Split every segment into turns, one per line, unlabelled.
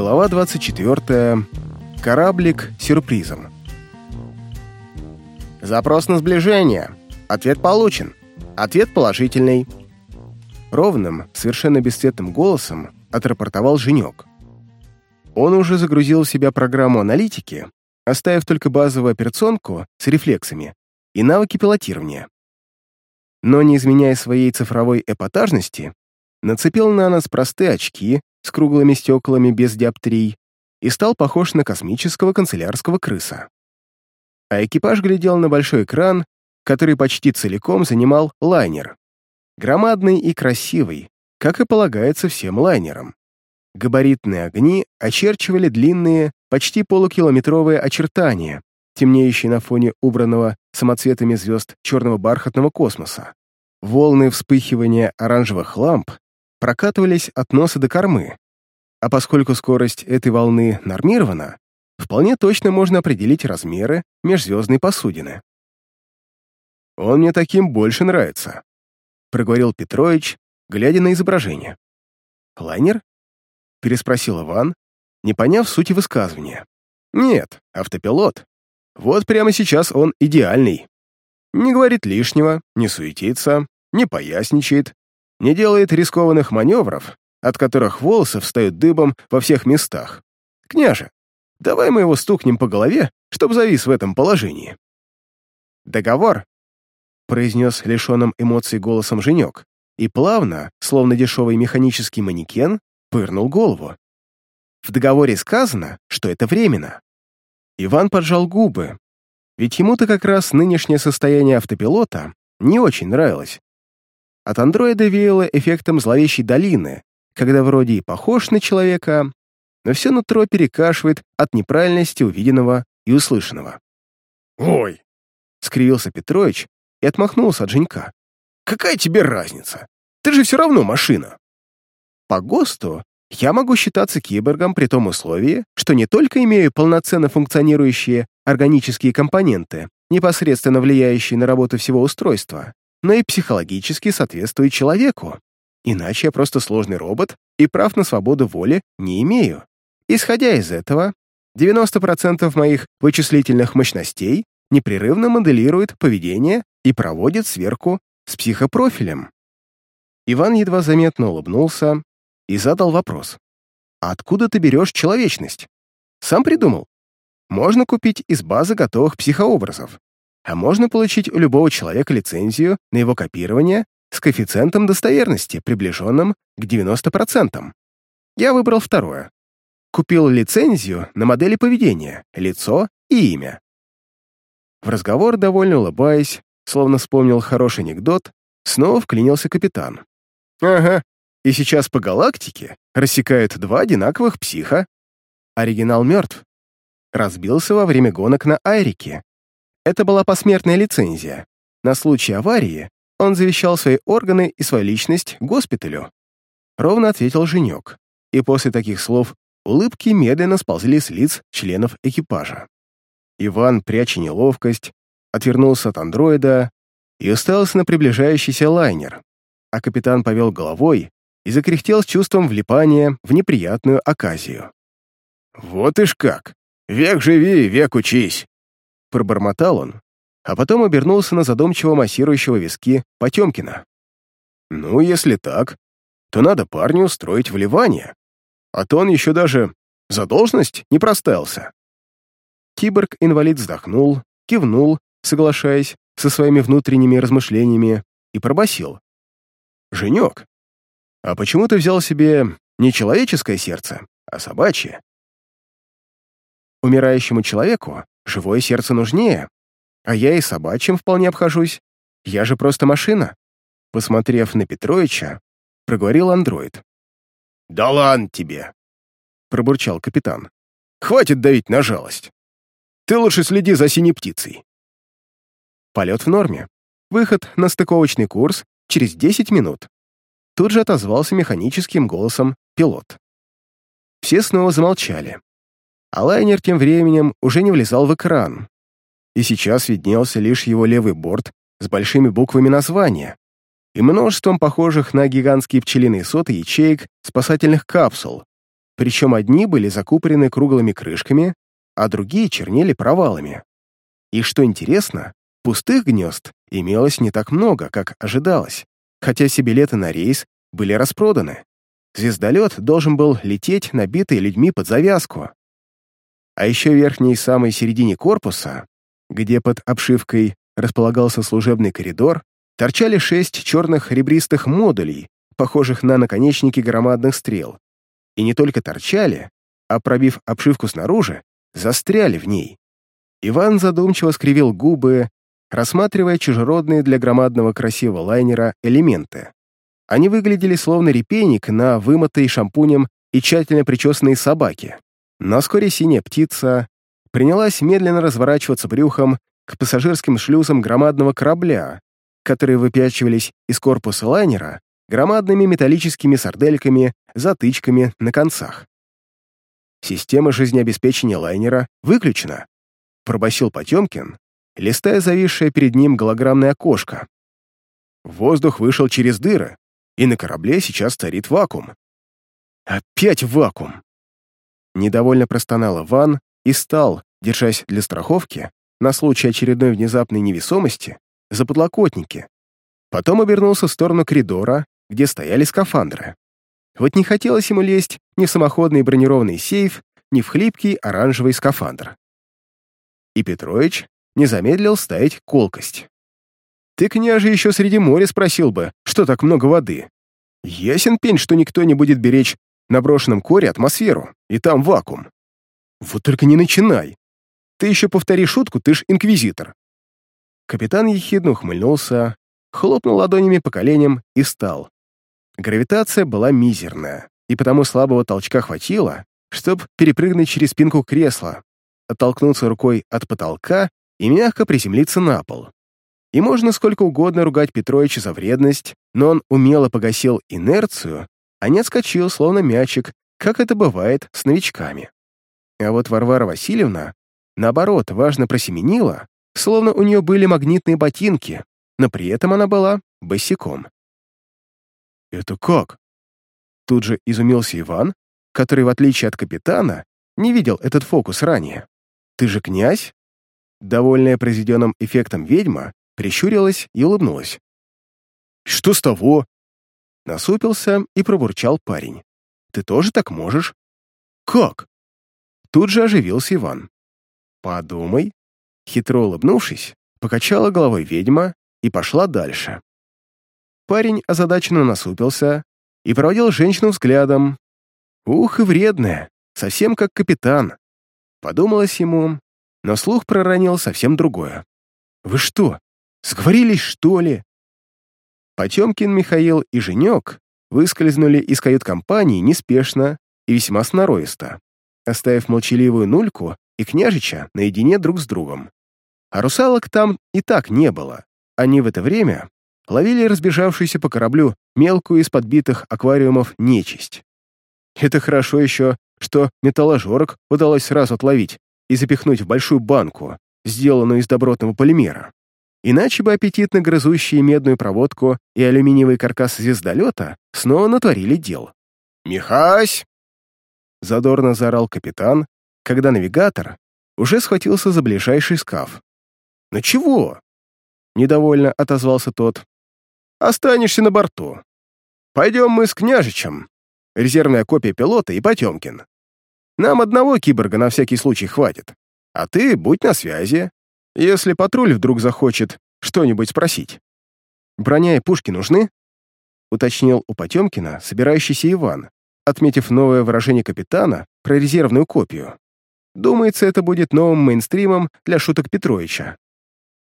Глава 24. Кораблик сюрпризом.
Запрос на сближение. Ответ получен. Ответ положительный.
Ровным, совершенно бесцветным голосом отрапортовал Женек. Он уже загрузил в себя программу аналитики, оставив только базовую операционку с рефлексами и навыки пилотирования. Но не изменяя своей цифровой эпатажности, нацепил на нас простые очки с круглыми стеклами без диоптрий и стал похож на космического канцелярского крыса. А экипаж глядел на большой экран, который почти целиком занимал лайнер. Громадный и красивый, как и полагается всем лайнерам. Габаритные огни очерчивали длинные, почти полукилометровые очертания, темнеющие на фоне убранного самоцветами звезд черного бархатного космоса. Волны вспыхивания оранжевых ламп прокатывались от носа до кормы, а поскольку скорость этой волны нормирована, вполне точно можно определить размеры межзвездной посудины. «Он мне таким больше нравится», — проговорил Петрович, глядя на изображение. «Лайнер?» — переспросил Иван, не поняв сути высказывания. «Нет, автопилот. Вот прямо сейчас он идеальный. Не говорит лишнего, не суетится, не поясничает, не делает рискованных маневров, от которых волосы встают дыбом во всех местах. Княже, давай мы его стукнем по голове, чтоб завис в этом положении. Договор, произнес лишенным эмоций голосом Женек, и плавно, словно дешевый механический манекен, пырнул голову. В договоре сказано, что это временно. Иван поджал губы, ведь ему-то как раз нынешнее состояние автопилота не очень нравилось. От андроида веяло эффектом зловещей долины, когда вроде и похож на человека, но все нутро перекашивает от неправильности увиденного и услышанного.
«Ой!»
— скривился Петрович и отмахнулся от Женька.
«Какая тебе разница? Ты же все равно машина!»
«По ГОСТу я могу считаться киборгом при том условии, что не только имею полноценно функционирующие органические компоненты, непосредственно влияющие на работу всего устройства, но и психологически соответствует человеку. Иначе я просто сложный робот и прав на свободу воли не имею. Исходя из этого, 90% моих вычислительных мощностей непрерывно моделирует поведение и проводит сверку с психопрофилем. Иван едва заметно улыбнулся и задал вопрос. «Откуда ты берешь человечность? Сам придумал? Можно купить из базы готовых психообразов а можно получить у любого человека лицензию на его копирование с коэффициентом достоверности, приближенным к 90%. Я выбрал второе. Купил лицензию на модели поведения, лицо и имя. В разговор, довольно улыбаясь, словно вспомнил хороший анекдот, снова вклинился капитан. «Ага, и сейчас по галактике рассекают два одинаковых психа. Оригинал мертв. Разбился во время гонок на Айрике, это была посмертная лицензия. На случай аварии он завещал свои органы и свою личность госпиталю. Ровно ответил Женек. И после таких слов улыбки медленно сползли с лиц членов экипажа. Иван, пряча неловкость, отвернулся от андроида и уставился на приближающийся лайнер, а капитан повел головой и закряхтел с чувством влипания в неприятную оказию.
«Вот ишь как! Век живи, век учись!»
Пробормотал он, а потом обернулся на задумчиво массирующего виски Потемкина. «Ну, если так, то надо парню устроить вливание, а то он еще даже за должность не проставился». Киборг-инвалид вздохнул, кивнул, соглашаясь со своими внутренними размышлениями, и пробасил: «Женек, а почему ты взял себе не человеческое сердце, а собачье?» Умирающему человеку Живое сердце нужнее. А я и собачьим вполне обхожусь. Я же просто машина. Посмотрев на Петровича, проговорил андроид.
«Да ладно тебе!»
пробурчал капитан.
«Хватит давить на жалость. Ты лучше следи за синей птицей».
Полет в норме. Выход на стыковочный курс через 10 минут. Тут же отозвался механическим голосом пилот. Все снова замолчали а лайнер тем временем уже не влезал в экран. И сейчас виднелся лишь его левый борт с большими буквами названия и множеством похожих на гигантские пчелиные соты ячеек спасательных капсул, причем одни были закупорены круглыми крышками, а другие чернели провалами. И что интересно, пустых гнезд имелось не так много, как ожидалось, хотя все билеты на рейс были распроданы. Звездолет должен был лететь, набитый людьми под завязку. А еще верхней самой середине корпуса, где под обшивкой располагался служебный коридор, торчали шесть черных ребристых модулей, похожих на наконечники громадных стрел. И не только торчали, а, пробив обшивку снаружи, застряли в ней. Иван задумчиво скривил губы, рассматривая чужеродные для громадного красивого лайнера элементы. Они выглядели словно репейник на вымытой шампунем и тщательно причесанной собаке. Но вскоре синяя птица принялась медленно разворачиваться брюхом к пассажирским шлюзам громадного корабля, которые выпячивались из корпуса лайнера громадными металлическими сардельками, затычками на концах. «Система жизнеобеспечения лайнера выключена», — пробасил Потемкин, листая зависшее перед ним голограммное окошко. Воздух вышел через дыры, и на корабле сейчас царит вакуум. Опять вакуум! Недовольно простонал Иван и стал, держась для страховки, на случай очередной внезапной невесомости, за подлокотники. Потом обернулся в сторону коридора, где стояли скафандры. Вот не хотелось ему лезть ни в самоходный бронированный сейф, ни в хлипкий оранжевый скафандр. И Петрович не замедлил ставить колкость. Ты, княже, еще среди моря спросил бы, что так много воды. Ясен пень, что никто не будет беречь на брошенном коре атмосферу, и там вакуум. Вот только не начинай. Ты еще повтори шутку, ты ж инквизитор. Капитан ехидно ухмыльнулся, хлопнул ладонями по коленям и стал. Гравитация была мизерная, и потому слабого толчка хватило, чтобы перепрыгнуть через спинку кресла, оттолкнуться рукой от потолка и мягко приземлиться на пол. И можно сколько угодно ругать Петровича за вредность, но он умело погасил инерцию, а не отскочил, словно мячик, как это бывает с новичками. А вот Варвара Васильевна, наоборот, важно просеменила, словно у нее были магнитные ботинки, но при этом она была босиком. «Это как?» Тут же изумился Иван, который, в отличие от капитана, не видел этот фокус ранее. «Ты же князь?» Довольная произведенным эффектом ведьма прищурилась и улыбнулась. «Что с того?» Насупился и пробурчал парень. «Ты тоже так можешь?» «Как?» Тут же оживился Иван. «Подумай». Хитро улыбнувшись, покачала головой ведьма и пошла дальше. Парень озадаченно насупился и проводил женщину взглядом. «Ух и вредная, совсем как капитан». Подумалось ему, но слух проронил совсем другое. «Вы что, Сговорились, что ли?» Потемкин, Михаил и Женек выскользнули из кают-компании неспешно и весьма сноровисто, оставив молчаливую нульку и княжича наедине друг с другом. А русалок там и так не было. Они в это время ловили разбежавшуюся по кораблю мелкую из подбитых аквариумов нечисть. Это хорошо еще, что металложорок удалось сразу отловить и запихнуть в большую банку, сделанную из добротного полимера. Иначе бы аппетитно грызущие медную проводку и алюминиевый каркас звездолета снова натворили дел. «Михась!» Задорно заорал капитан, когда навигатор уже схватился за ближайший скаф. «Ну чего?» Недовольно отозвался тот. «Останешься на борту. Пойдем мы с княжичем. Резервная копия пилота и Потемкин. Нам одного киборга на всякий случай хватит. А ты будь на связи если патруль вдруг захочет что-нибудь спросить. «Броня и пушки нужны?» — уточнил у Потемкина собирающийся Иван, отметив новое выражение капитана про резервную копию. Думается, это будет новым мейнстримом для шуток Петровича.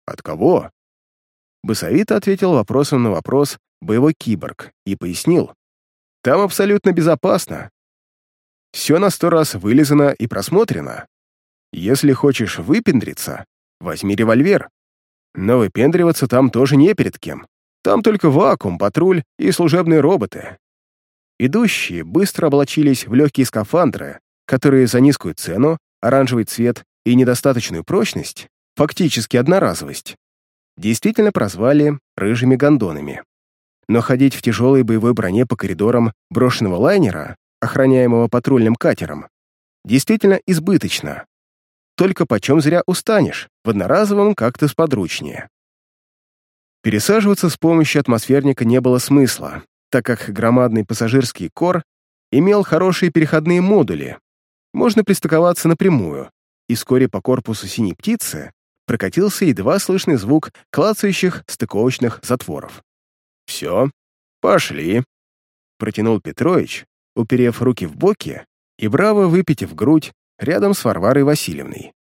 «От кого?» Басовито ответил вопросом на вопрос боевой киборг и пояснил. «Там абсолютно безопасно. Все на сто раз вылезано и просмотрено. Если хочешь выпендриться, Возьми револьвер. Но выпендриваться там тоже не перед кем. Там только вакуум, патруль и служебные роботы. Идущие быстро облачились в легкие скафандры, которые за низкую цену, оранжевый цвет и недостаточную прочность, фактически одноразовость, действительно прозвали рыжими гондонами. Но ходить в тяжелой боевой броне по коридорам брошенного лайнера охраняемого патрульным катером, действительно избыточно. Только почем зря устанешь, в одноразовом как-то сподручнее. Пересаживаться с помощью атмосферника не было смысла, так как громадный пассажирский кор имел хорошие переходные модули. Можно пристыковаться напрямую, и вскоре по корпусу синей птицы прокатился едва слышный звук клацающих стыковочных затворов. «Все, пошли», — протянул Петрович, уперев руки в боки и браво выпитив грудь рядом с Варварой Васильевной.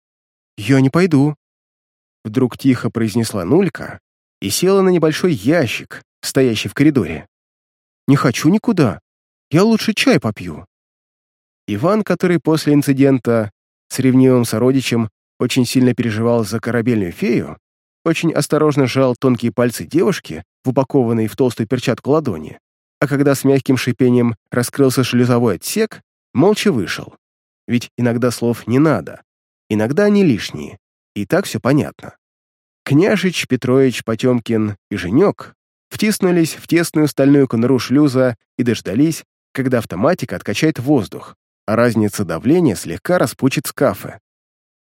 «Я не пойду», — вдруг тихо произнесла Нулька и села на небольшой ящик, стоящий в коридоре. «Не хочу никуда. Я лучше чай попью». Иван, который после инцидента с ревнивым сородичем очень сильно переживал за корабельную фею, очень осторожно сжал тонкие пальцы девушки в упакованной в толстую перчатку ладони, а когда с мягким шипением раскрылся шлюзовой отсек, молча вышел. Ведь иногда слов не надо, иногда они лишние, и так все понятно. Княжич, Петрович, Потемкин и Женек втиснулись в тесную стальную конуру шлюза и дождались, когда автоматика откачает воздух, а разница давления слегка распучит скафы.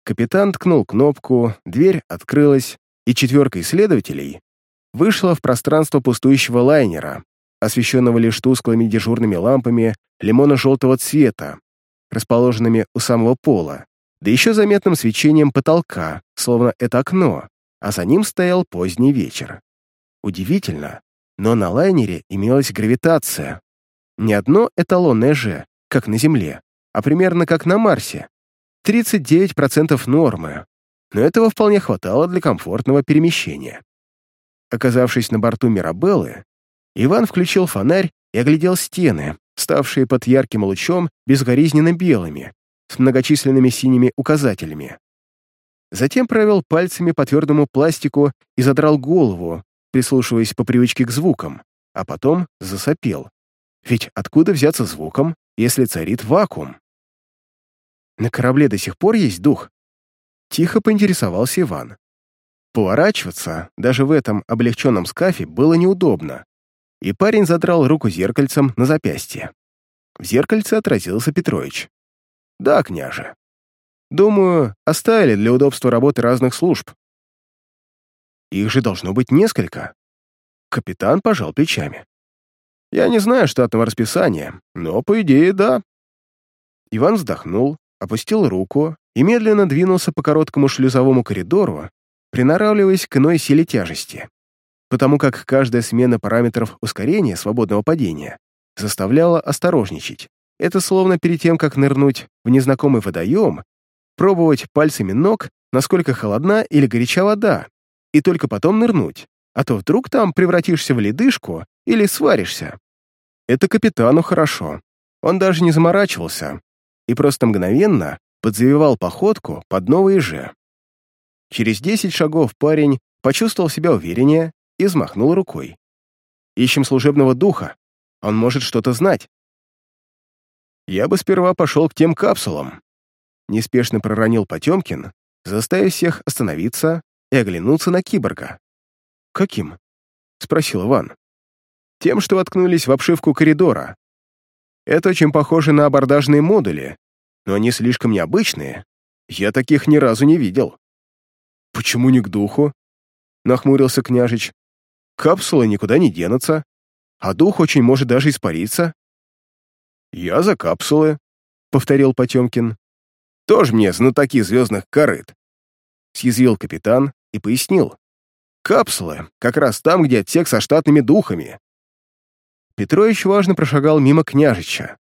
Капитан ткнул кнопку, дверь открылась, и четверка исследователей вышла в пространство пустующего лайнера, освещенного лишь тусклыми дежурными лампами лимонно-желтого цвета, расположенными у самого пола, да еще заметным свечением потолка, словно это окно, а за ним стоял поздний вечер. Удивительно, но на лайнере имелась гравитация. Не одно эталонное «Ж», как на Земле, а примерно как на Марсе. 39% нормы, но этого вполне хватало для комфортного перемещения. Оказавшись на борту Мирабеллы, Иван включил фонарь и оглядел стены, ставшие под ярким лучом безгоризненно белыми, с многочисленными синими указателями. Затем провел пальцами по твердому пластику и задрал голову, прислушиваясь по привычке к звукам, а потом засопел. Ведь откуда взяться звуком, если царит вакуум? На корабле до сих пор есть дух? Тихо поинтересовался Иван. Поворачиваться даже в этом облегченном скафе было неудобно, и парень задрал руку зеркальцем на запястье. В зеркальце отразился Петрович. «Да, княже. Думаю, оставили для удобства работы разных служб. Их же должно быть несколько». Капитан пожал плечами. «Я не знаю штатного расписания, но, по идее, да». Иван вздохнул, опустил руку и медленно двинулся по короткому шлюзовому коридору, приноравливаясь к иной силе тяжести, потому как каждая смена параметров ускорения свободного падения заставляла осторожничать. Это словно перед тем, как нырнуть в незнакомый водоем, пробовать пальцами ног, насколько холодна или горяча вода, и только потом нырнуть, а то вдруг там превратишься в ледышку или сваришься. Это капитану хорошо. Он даже не заморачивался и просто мгновенно подзавивал походку под новые же. Через десять шагов парень почувствовал себя увереннее и взмахнул рукой. «Ищем служебного духа. Он может что-то знать». «Я бы сперва пошел к тем капсулам», — неспешно проронил Потемкин, заставив всех остановиться и оглянуться на киборга. «Каким?» — спросил Иван. «Тем, что воткнулись в обшивку коридора. Это очень похоже на абордажные модули, но они слишком необычные. Я таких ни разу не видел». «Почему не к духу?» — нахмурился княжич. «Капсулы никуда не денутся, а дух очень может даже испариться». «Я за капсулы», — повторил Потемкин. «Тоже мне знатоки звездных корыт», — съязвил капитан и пояснил. «Капсулы как раз там, где отсек со штатными духами». Петрович важно прошагал мимо княжича,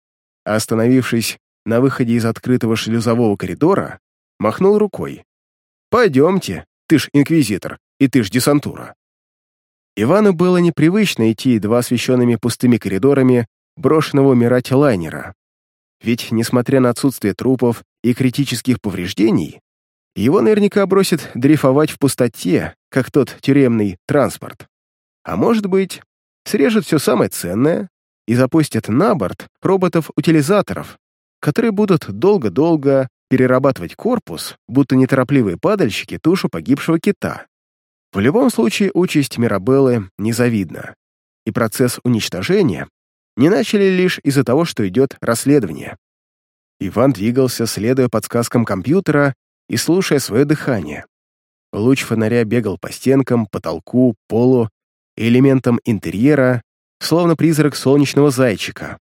а остановившись на выходе из открытого шлюзового коридора, махнул рукой. «Пойдемте, ты ж инквизитор, и ты ж десантура». Ивану было непривычно идти два освещенными пустыми коридорами брошенного умирать лайнера. Ведь, несмотря на отсутствие трупов и критических повреждений, его наверняка бросит дрейфовать в пустоте, как тот тюремный транспорт. А может быть, срежут все самое ценное и запустят на борт роботов-утилизаторов, которые будут долго-долго перерабатывать корпус, будто неторопливые падальщики тушу погибшего кита. В любом случае, участь Мирабеллы незавидна, и процесс уничтожения не начали лишь из-за того, что идет расследование. Иван двигался, следуя подсказкам компьютера и слушая свое дыхание. Луч фонаря бегал по стенкам, потолку, полу, элементам интерьера, словно призрак солнечного зайчика.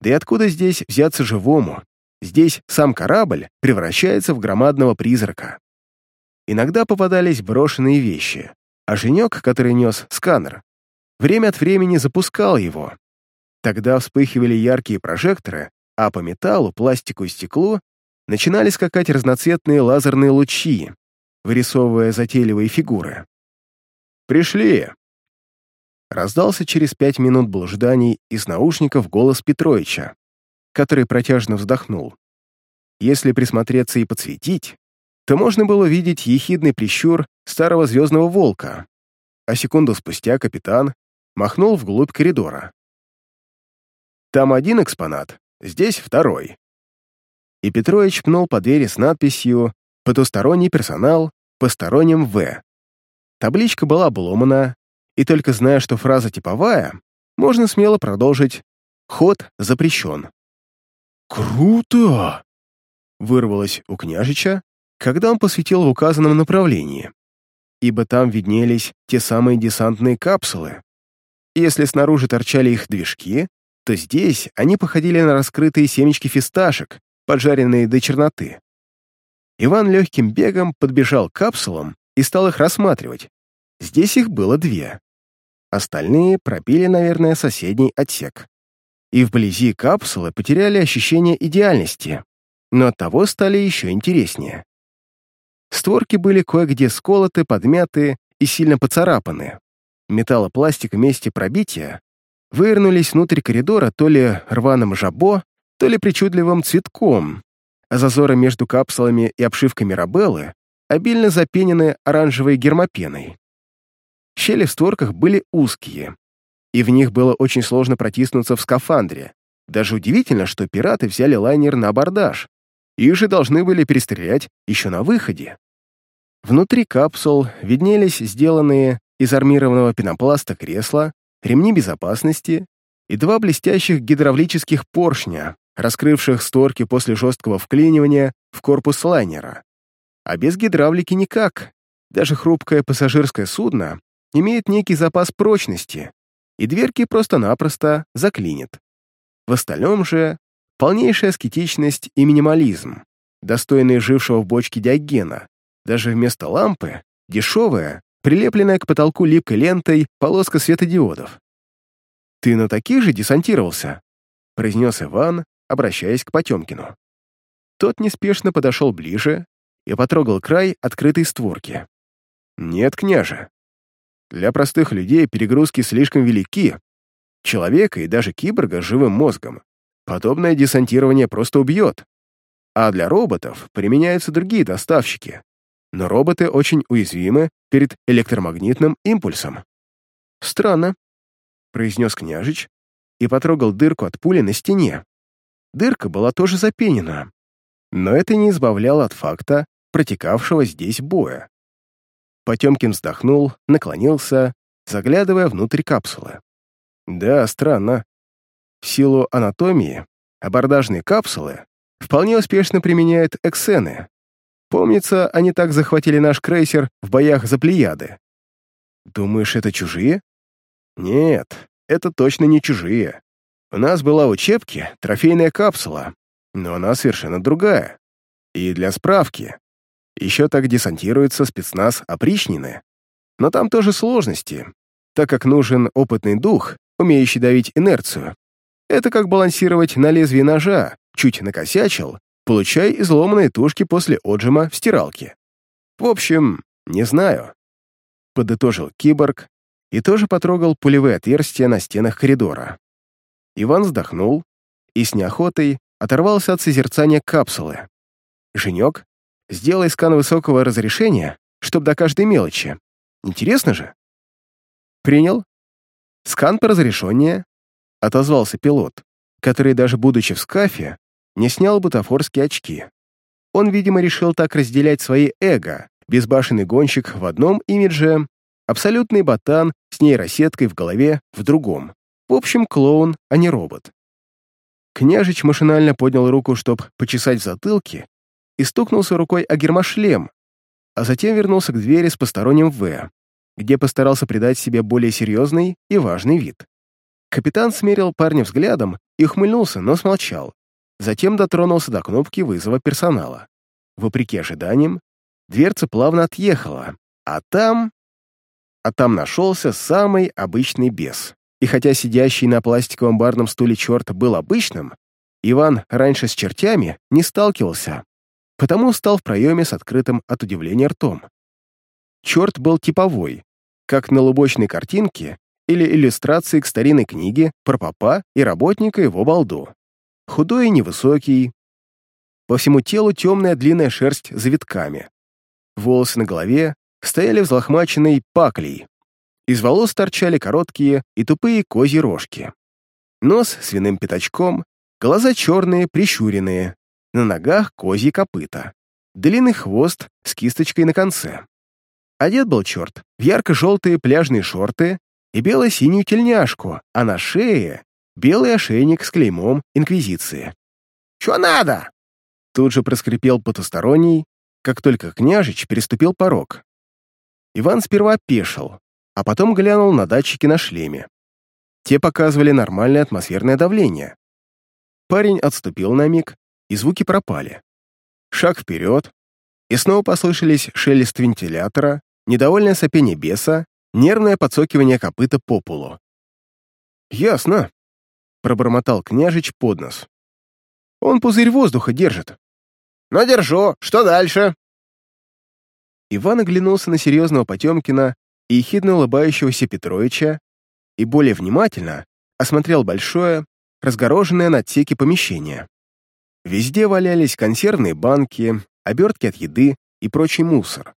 Да и откуда здесь взяться живому? Здесь сам корабль превращается в громадного призрака. Иногда попадались брошенные вещи, а женек, который нес сканер, время от времени запускал его. Тогда вспыхивали яркие прожекторы, а по металлу, пластику и стеклу начинали скакать разноцветные лазерные лучи, вырисовывая затейливые фигуры. «Пришли!» Раздался через пять минут блужданий из наушников голос Петровича, который протяжно вздохнул. Если присмотреться и подсветить, то можно было видеть ехидный прищур старого звездного волка, а секунду спустя капитан махнул вглубь коридора. «Там один экспонат, здесь второй». И Петрович пнул по двери с надписью «Потусторонний персонал, посторонним В». Табличка была обломана, и только зная, что фраза типовая, можно смело продолжить «Ход запрещен».
«Круто!»
— вырвалось у княжича, когда он посветил в указанном направлении, ибо там виднелись те самые десантные капсулы. если снаружи торчали их движки, то здесь они походили на раскрытые семечки фисташек, поджаренные до черноты. Иван легким бегом подбежал к капсулам и стал их рассматривать. Здесь их было две. Остальные пробили, наверное, соседний отсек. И вблизи капсулы потеряли ощущение идеальности, но оттого стали еще интереснее. Створки были кое-где сколоты, подмяты и сильно поцарапаны. Металл и пластик вместе пробития вывернулись внутрь коридора то ли рваным жабо, то ли причудливым цветком, а зазоры между капсулами и обшивкой Рабеллы обильно запенены оранжевой гермопеной. Щели в створках были узкие, и в них было очень сложно протиснуться в скафандре. Даже удивительно, что пираты взяли лайнер на абордаж. Их же должны были перестрелять еще на выходе. Внутри капсул виднелись сделанные из армированного пенопласта кресла, ремни безопасности и два блестящих гидравлических поршня, раскрывших створки после жесткого вклинивания в корпус лайнера. А без гидравлики никак. Даже хрупкое пассажирское судно имеет некий запас прочности, и дверки просто-напросто заклинит. В остальном же полнейшая аскетичность и минимализм, достойные жившего в бочке Диогена. Даже вместо лампы дешевая, прилепленная к потолку липкой лентой полоска светодиодов. «Ты на таких же десантировался?» — произнес Иван, обращаясь к Потемкину. Тот неспешно подошел ближе и потрогал край открытой створки. «Нет, княже, для простых людей перегрузки слишком велики. Человека и даже киборга с живым мозгом подобное десантирование просто убьет. А для роботов применяются другие доставщики. Но роботы очень уязвимы перед электромагнитным импульсом. «Странно», — произнес княжич и потрогал дырку от пули на стене. Дырка была тоже запенена, но это не избавляло от факта протекавшего здесь боя. Потемкин вздохнул, наклонился, заглядывая внутрь капсулы. Да, странно. В силу анатомии абордажные капсулы вполне успешно применяют эксены. Помнится, они так захватили наш крейсер в боях за Плеяды. Думаешь, это чужие? Нет, это точно не чужие. У нас была учебки трофейная капсула, но она совершенно другая. И для справки, еще так десантируется спецназ опричнины. Но там тоже сложности, так как нужен опытный дух, умеющий давить инерцию. Это как балансировать на лезвии ножа, чуть накосячил, получай изломанные тушки после отжима в стиралке. В общем, не знаю. Подытожил киборг и тоже потрогал пулевые отверстия на стенах коридора. Иван вздохнул и с неохотой оторвался от созерцания капсулы. Женек Сделай скан высокого разрешения, чтобы до каждой мелочи. Интересно же?» «Принял?» «Скан по разрешению», — отозвался пилот, который, даже будучи в скафе, не снял бутафорские очки. Он, видимо, решил так разделять свои эго, безбашенный гонщик в одном имидже, абсолютный ботан с нейросеткой в голове в другом. В общем, клоун, а не робот. Княжич машинально поднял руку, чтобы почесать в затылке, и стукнулся рукой о гермошлем, а затем вернулся к двери с посторонним «В», где постарался придать себе более серьезный и важный вид. Капитан смерил парня взглядом и ухмыльнулся, но смолчал. Затем дотронулся до кнопки вызова персонала. Вопреки ожиданиям, дверца плавно отъехала, а там... А там нашелся самый обычный бес. И хотя сидящий на пластиковом барном стуле черт был обычным, Иван раньше с чертями не сталкивался, потому стал в проеме с открытым от удивления ртом. Черт был типовой, как на лубочной картинке или иллюстрации к старинной книге про папа и работника его балду. Худой и невысокий. По всему телу темная длинная шерсть завитками. Волосы на голове стояли взлохмаченной паклей, из волос торчали короткие и тупые козьи рожки. Нос свиным пятачком, глаза черные, прищуренные, на ногах козьи копыта, длинный хвост с кисточкой на конце. Одет был черт в ярко-желтые пляжные шорты и бело-синюю тельняшку, а на шее — белый ошейник с клеймом Инквизиции. «Чё надо?» Тут же проскрипел потусторонний, как только княжич переступил порог. Иван сперва пешил, а потом глянул на датчики на шлеме. Те показывали нормальное атмосферное давление. Парень отступил на миг, и звуки пропали. Шаг вперед, и снова послышались шелест вентилятора, недовольное сопение беса, нервное подсокивание копыта по полу. «Ясно», — пробормотал княжич под нос. «Он пузырь воздуха держит». «Но держу. Что дальше?» Иван оглянулся на серьезного Потемкина и ехидно улыбающегося Петровича и более внимательно осмотрел большое, разгороженное на отсеке помещение. Везде валялись консервные банки, обертки от еды и прочий мусор.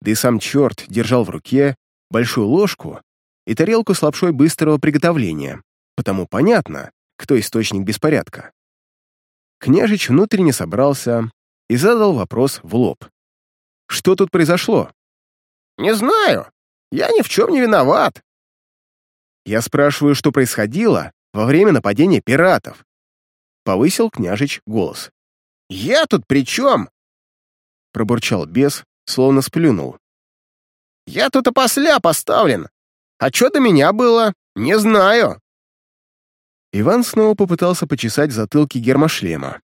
Да и сам черт держал в руке большую ложку и тарелку с лапшой быстрого приготовления, потому понятно, кто источник беспорядка. Княжич внутренне собрался и задал вопрос в лоб. «Что тут произошло?» «Не знаю», я ни в чем не виноват. Я спрашиваю, что происходило во время нападения пиратов. Повысил княжич голос. «Я тут при чем?» Пробурчал бес, словно сплюнул. «Я тут опосля поставлен. А что до меня было, не знаю». Иван снова попытался почесать затылки гермошлема.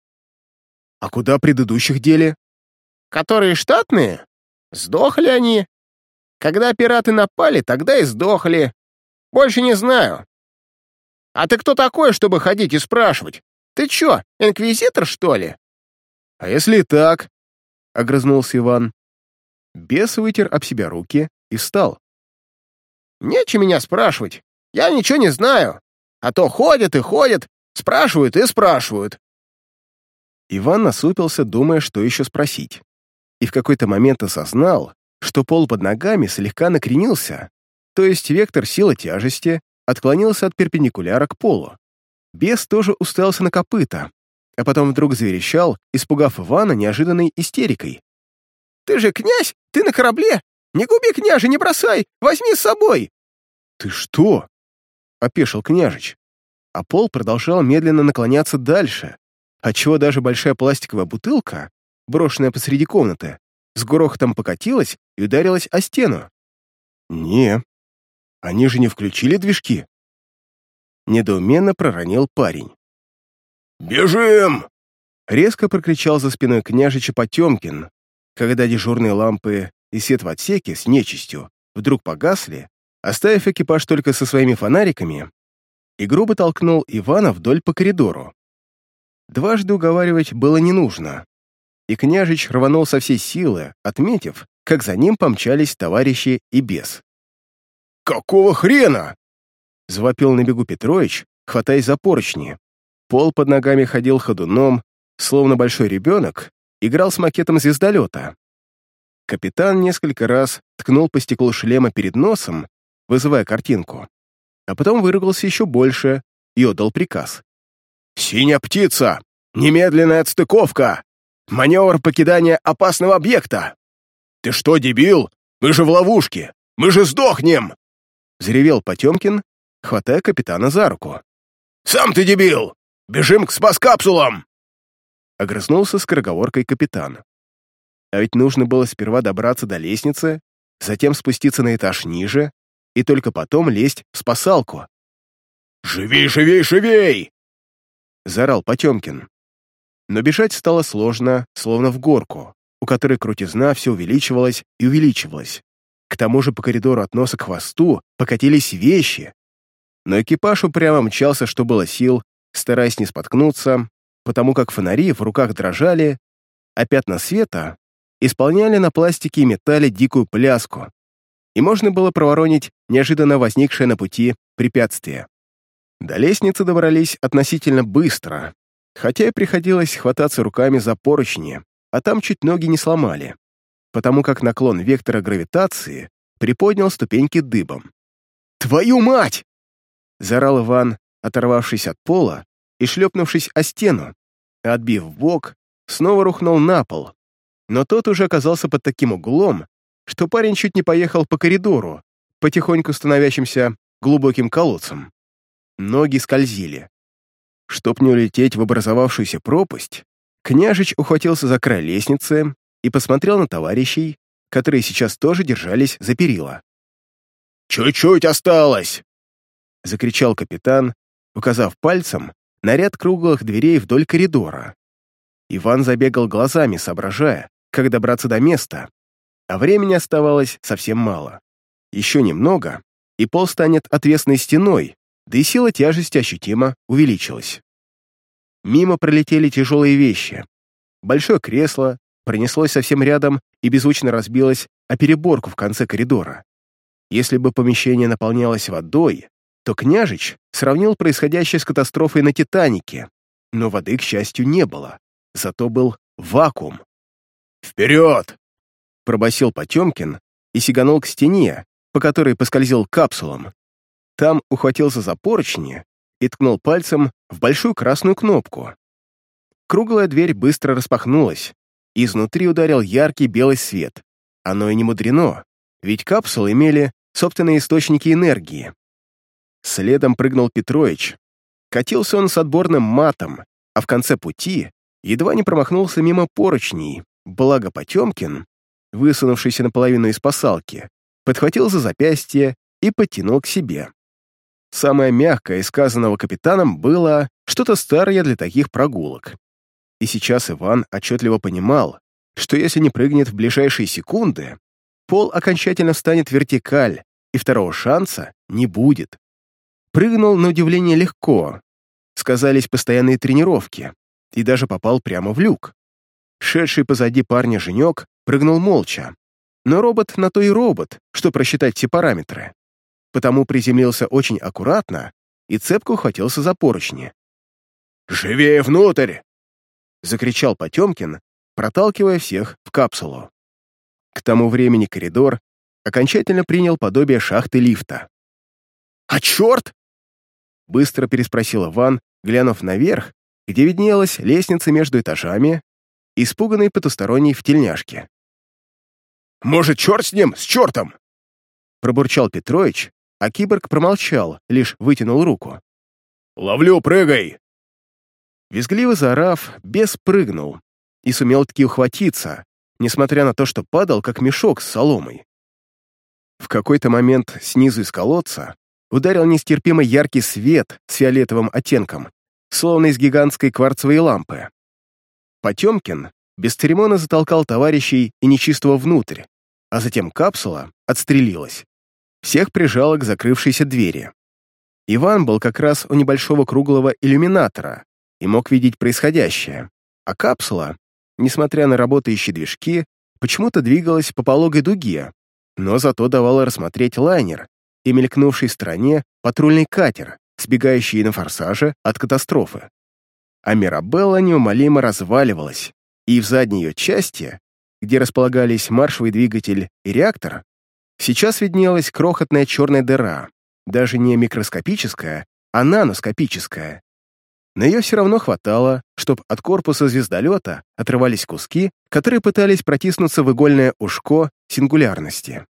«А куда предыдущих дели?» «Которые штатные? Сдохли они. Когда пираты напали, тогда и сдохли. Больше не знаю. А ты кто такой, чтобы ходить и спрашивать? Ты чё, инквизитор, что ли? А если так? — огрызнулся Иван. Бес вытер об себя руки и встал. «Нечего меня спрашивать. Я ничего не знаю. А то ходят и ходят, спрашивают и спрашивают». Иван насупился, думая, что еще спросить. И в какой-то момент осознал, что пол под ногами слегка накренился, то есть вектор силы тяжести отклонился от перпендикуляра к полу. Бес тоже уставился на копыта, а потом вдруг заверещал, испугав Ивана неожиданной истерикой. «Ты же князь! Ты на корабле! Не губи княже, не бросай! Возьми с собой!» «Ты что?» — опешил княжич. А пол продолжал медленно наклоняться дальше, отчего даже большая пластиковая бутылка, брошенная посреди комнаты, с грохотом покатилась и ударилась о стену. «Не, они же не включили движки?» Недоуменно проронил парень.
«Бежим!»
Резко прокричал за спиной княжича Потемкин, когда дежурные лампы и свет в отсеке с нечистью вдруг погасли, оставив экипаж только со своими фонариками, и грубо толкнул Ивана вдоль по коридору. Дважды уговаривать было не нужно и княжич рванул со всей силы, отметив, как за ним помчались товарищи и бес.
«Какого хрена?»
— завопил на бегу Петрович, хватаясь за поручни. Пол под ногами ходил ходуном, словно большой ребенок, играл с макетом звездолета. Капитан несколько раз ткнул по стеклу шлема перед носом, вызывая картинку, а потом выругался еще больше и отдал приказ.
«Синяя птица! Немедленная отстыковка! Маневр покидания опасного объекта! Ты что, дебил? Мы же в ловушке! Мы же сдохнем!»
Заревел Потемкин, хватая капитана за руку.
«Сам ты дебил! Бежим к спас-капсулам!»
Огрызнулся скороговоркой капитан. А ведь нужно было сперва добраться до лестницы, затем спуститься на этаж ниже и только потом лезть в спасалку.
«Живей, живей, живей!»
— заорал Потемкин. Но бежать стало сложно, словно в горку, у которой крутизна все увеличивалась и увеличивалась. К тому же по коридору от носа к хвосту покатились вещи. Но экипаж упрямо мчался, что было сил, стараясь не споткнуться, потому как фонари в руках дрожали, а пятна света исполняли на пластике и металле дикую пляску, и можно было проворонить неожиданно возникшее на пути препятствие. До лестницы добрались относительно быстро, хотя и приходилось хвататься руками за поручни, а там чуть ноги не сломали, потому как наклон вектора гравитации приподнял ступеньки дыбом. «Твою мать!» — заорал Иван, оторвавшись от пола и шлепнувшись о стену, отбив бок, снова рухнул на пол, но тот уже оказался под таким углом, что парень чуть не поехал по коридору, потихоньку становящимся глубоким колодцем. Ноги скользили. Чтоб не улететь в образовавшуюся пропасть, княжич ухватился за край лестницы и посмотрел на товарищей, которые сейчас тоже держались за перила.
«Чуть-чуть осталось!»
— закричал капитан, указав пальцем на ряд круглых дверей вдоль коридора. Иван забегал глазами, соображая, как добраться до места, а времени оставалось совсем мало. Еще немного, и пол станет отвесной стеной, да и сила тяжести ощутимо увеличилась. Мимо пролетели тяжелые вещи. Большое кресло пронеслось совсем рядом и беззвучно разбилось о переборку в конце коридора. Если бы помещение наполнялось водой, то княжич сравнил происходящее с катастрофой на «Титанике», но воды, к счастью, не было, зато был вакуум.
«Вперед!»
— пробасил Потемкин и сиганул к стене, по которой поскользил капсулом. Там ухватился за поручни и ткнул пальцем в большую красную кнопку. Круглая дверь быстро распахнулась, и изнутри ударил яркий белый свет. Оно и не мудрено, ведь капсулы имели собственные источники энергии. Следом прыгнул Петрович. Катился он с отборным матом, а в конце пути едва не промахнулся мимо поручней, Благо Потемкин, высунувшийся наполовину из посалки, подхватил за запястье и подтянул к себе. Самое мягкое из сказанного капитаном было что-то старое для таких прогулок. И сейчас Иван отчетливо понимал, что если не прыгнет в ближайшие секунды, пол окончательно встанет вертикаль, и второго шанса не будет. Прыгнул на удивление легко, сказались постоянные тренировки, и даже попал прямо в люк. Шедший позади парня Женек прыгнул молча. Но робот на то и робот, что просчитать все параметры. Потому приземлился очень аккуратно и цепко ухватился за поручни.
«Живее внутрь!»
— закричал Потемкин, проталкивая всех в капсулу. К тому времени коридор окончательно принял подобие шахты лифта.
«А черт!»
— быстро переспросил Иван, глянув наверх, где виднелась лестница между этажами, испуганный потусторонней в тельняшке.
«Может, черт с ним, с чертом?»
Пробурчал Петрович, а киборг промолчал, лишь вытянул руку.
«Ловлю, прыгай!»
Визгливо заорав, бес прыгнул и сумел таки ухватиться, несмотря на то, что падал, как мешок с соломой. В какой-то момент снизу из колодца ударил нестерпимо яркий свет с фиолетовым оттенком, словно из гигантской кварцевой лампы. Потемкин бесцеремонно затолкал товарищей и нечистого внутрь, а затем капсула отстрелилась. Всех прижало к закрывшейся двери. Иван был как раз у небольшого круглого иллюминатора и мог видеть происходящее, а капсула, несмотря на работающие движки, почему-то двигалась по пологой дуге, но зато давала рассмотреть лайнер и мелькнувший в стороне патрульный катер, сбегающий на форсаже от катастрофы а Мирабелла неумолимо разваливалась, и в задней ее части, где располагались маршевый двигатель и реактор, сейчас виднелась крохотная черная дыра, даже не микроскопическая, а наноскопическая. Но ее все равно хватало, чтобы от корпуса звездолета отрывались куски, которые пытались протиснуться в игольное ушко сингулярности.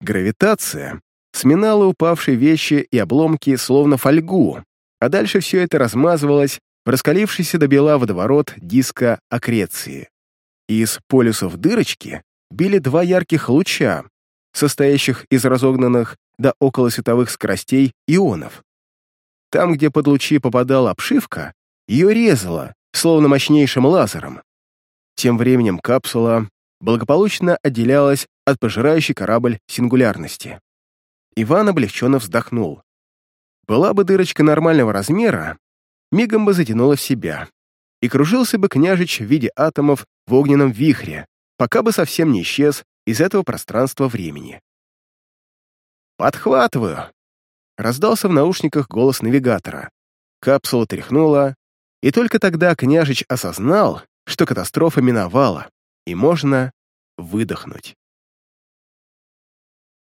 Гравитация сминала упавшие вещи и обломки, словно фольгу, а дальше все это размазывалось в раскалившийся до бела водоворот диска аккреции. Из полюсов дырочки били два ярких луча, состоящих из разогнанных до околосветовых скоростей ионов. Там, где под лучи попадала обшивка, ее резало, словно мощнейшим лазером. Тем временем капсула благополучно отделялась от пожирающей корабль сингулярности. Иван облегченно вздохнул. Была бы дырочка нормального размера, мигом бы затянула в себя, и кружился бы княжич в виде атомов в огненном вихре, пока бы совсем не исчез из этого пространства времени. «Подхватываю!» — раздался в наушниках голос навигатора. Капсула тряхнула, и только тогда княжич осознал, что катастрофа миновала, и можно выдохнуть.